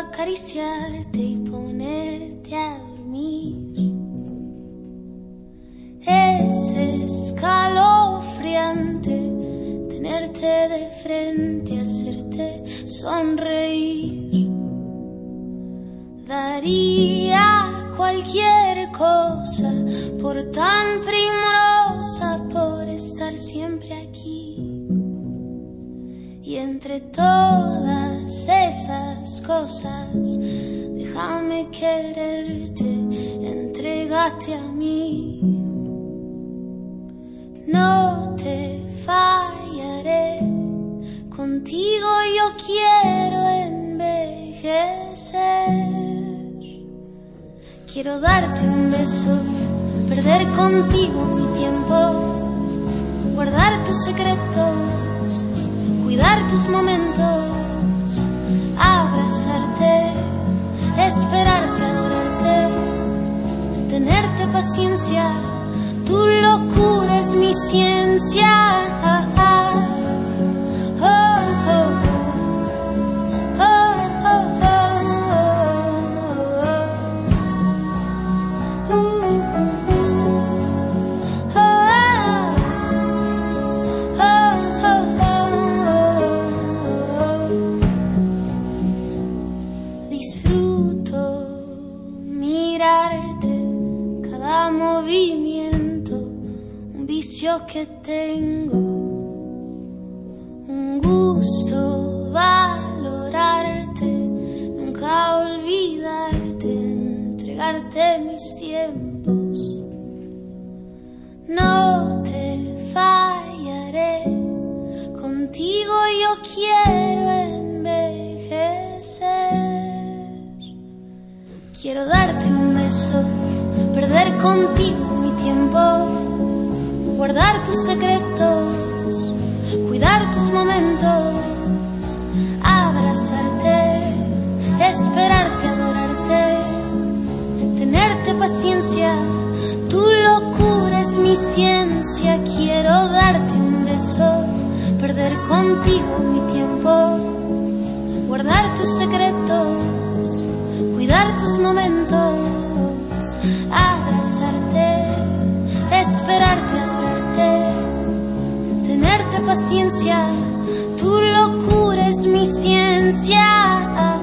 acariciarte y ponerte a frente, hacerte sonreír. Daría cualquier cosa por tan primorosa, por estar siempre aquí. Y entre todas esas cosas, déjame quererte, entregate a mí. Quiero envejecer. Quiero darte un beso, perder contigo mi tiempo, guardar tus secretos cuidar tus momentos, abrazarte, esperarte, adorarte, tenerte paciencia, tu locura es mi ciencia. Disfruto mirarte, cada movimiento, un vicio que tengo, un gusto valorarte, nunca olvidarte, entregarte mis tiempos. No te fallaré, contigo yo quiero Quiero darte un beso, perder contigo mi tiempo, guardar tus secretos, cuidar tus momentos, abrazarte, esperarte, adorarte, tenerte paciencia, tu locura es mi ciencia. Quiero darte un beso, perder contigo mi tiempo, guardar tus tus momentos, abrazarte, esperarte, adorarte, tenerte paciencia, tu locura es mi ciencia.